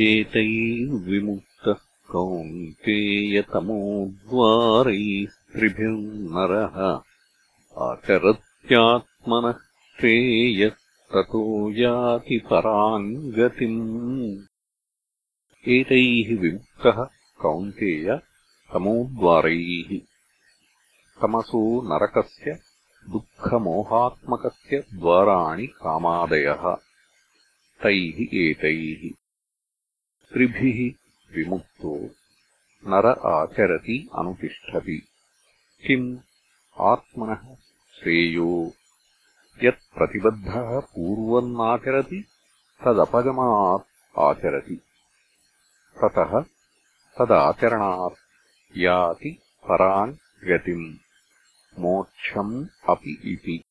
एतैर्विमुक्तः कौन्तेयतमोद्वारैस्त्रिभिर्नरः आचरत्यात्मनः श्रेयस्ततो याति पराम् गतिम् एतैः विमुक्तः कौन्तेय तमोद्वारैः तमसो नरकस्य दुःखमोहात्मकस्य द्वाराणि कामादयः। तैः एतैः त्रिभिः विमुक्तो। नर आचरति अनुतिष्ठति। किम्? आत्मनः श्रेयो। यत्प्रतिबद्धः पूर्वन्नाचरति तदपगमात् आचरति। ततः तदाचरणात् याति पराम् गतिम्। मोक्षम् अपि इति